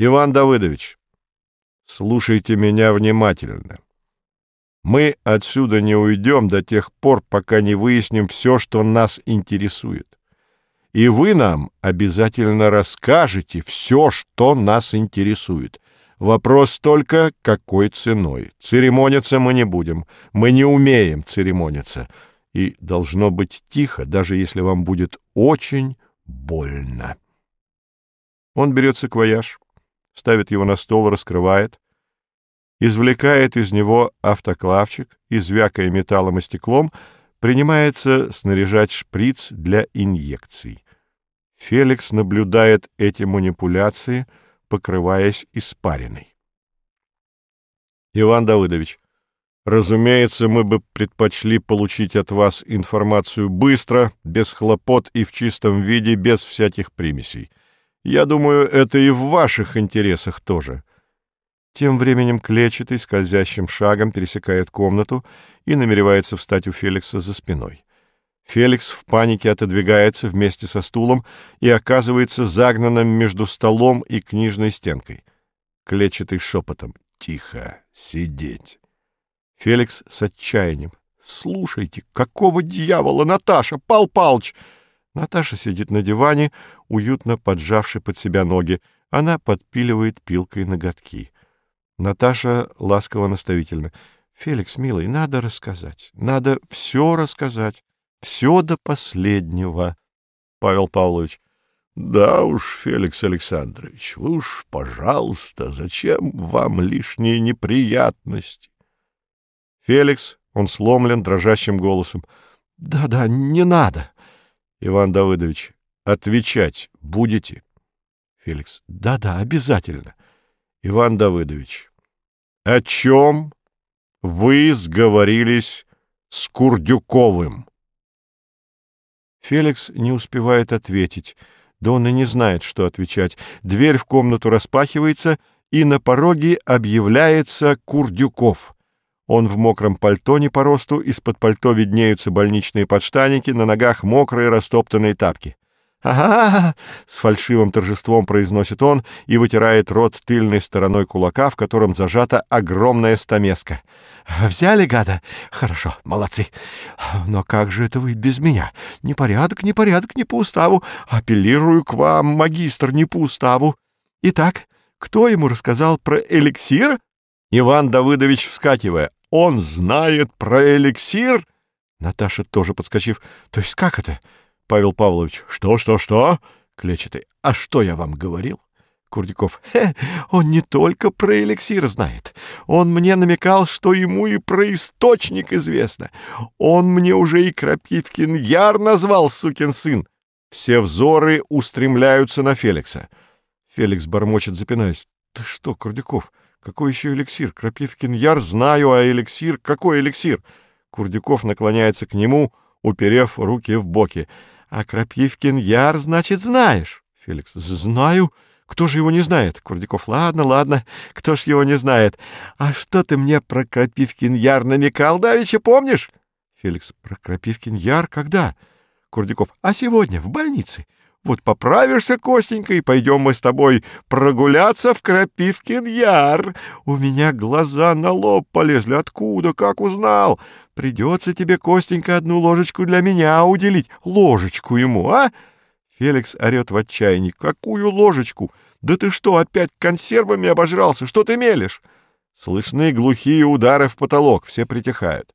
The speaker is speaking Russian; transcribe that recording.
Иван Давыдович, слушайте меня внимательно. Мы отсюда не уйдем до тех пор, пока не выясним все, что нас интересует. И вы нам обязательно расскажете все, что нас интересует. Вопрос только, какой ценой. Церемониться мы не будем. Мы не умеем церемониться. И должно быть тихо, даже если вам будет очень больно. Он берет саквояж, ставит его на стол, раскрывает, извлекает из него автоклавчик и, звякая металлом и стеклом, принимается снаряжать шприц для инъекций. Феликс наблюдает эти манипуляции, покрываясь испариной. Иван Давыдович, разумеется, мы бы предпочли получить от вас информацию быстро, без хлопот и в чистом виде, без всяких примесей. Я думаю, это и в ваших интересах тоже. Тем временем клетчатый скользящим шагом пересекает комнату и намеревается встать у Феликса за спиной. Феликс в панике отодвигается вместе со стулом и оказывается загнанным между столом и книжной стенкой. Клетчатый шепотом «Тихо, сидеть!» Феликс с отчаянием «Слушайте, какого дьявола, Наташа, Пал Палыч!» Наташа сидит на диване, уютно поджавши под себя ноги. Она подпиливает пилкой ноготки. Наташа ласково-наставительно. — Феликс, милый, надо рассказать. Надо все рассказать. Все до последнего. Павел Павлович. — Да уж, Феликс Александрович, вы уж, пожалуйста, зачем вам лишние неприятности? Феликс, он сломлен дрожащим голосом. Да — Да-да, не надо. Иван Давыдович. — Отвечать будете? Феликс. Да — Да-да, обязательно. Иван Давыдович. О чем вы сговорились с Курдюковым? Феликс не успевает ответить. Да он и не знает, что отвечать. Дверь в комнату распахивается, и на пороге объявляется Курдюков. Он в мокром пальто не по росту, из-под пальто виднеются больничные подштаники, на ногах мокрые растоптанные тапки. «Ага!» — с фальшивым торжеством произносит он и вытирает рот тыльной стороной кулака, в котором зажата огромная стамеска. «Взяли, гада? Хорошо, молодцы. Но как же это вы без меня? Непорядок, непорядок, не по уставу. Апеллирую к вам, магистр, не по уставу. Итак, кто ему рассказал про эликсир?» Иван Давыдович, вскакивая. «Он знает про эликсир?» Наташа тоже подскочив. «То есть как это?» Павел Павлович. Что, что, что? Клечатый. А что я вам говорил? Курдюков. Хе, он не только про эликсир знает. Он мне намекал, что ему и про источник известно. Он мне уже и Крапивкин Яр назвал, сукин сын. Все взоры устремляются на Феликса. Феликс бормочет, запинаясь. Ты что, Курдюков, какой еще эликсир? Крапивкин Яр знаю, а эликсир? Какой эликсир? Курдюков наклоняется к нему, уперев руки в боки. А Крапивкин Яр, значит, знаешь? Феликс. Знаю. Кто же его не знает? Курдяков. Ладно, ладно. Кто ж его не знает? А что ты мне про Крапивкин Яр намекал давеча, помнишь? Феликс. Про Крапивкин Яр когда? Курдяков. А сегодня, в больнице. Вот поправишься, Костенька, и пойдем мы с тобой прогуляться в Крапивкин Яр. У меня глаза на лоб полезли. Откуда? Как узнал? Придется тебе, Костенька, одну ложечку для меня уделить. Ложечку ему, а? Феликс орет в отчаянии. Какую ложечку? Да ты что, опять консервами обожрался? Что ты мелешь? Слышны глухие удары в потолок, все притихают.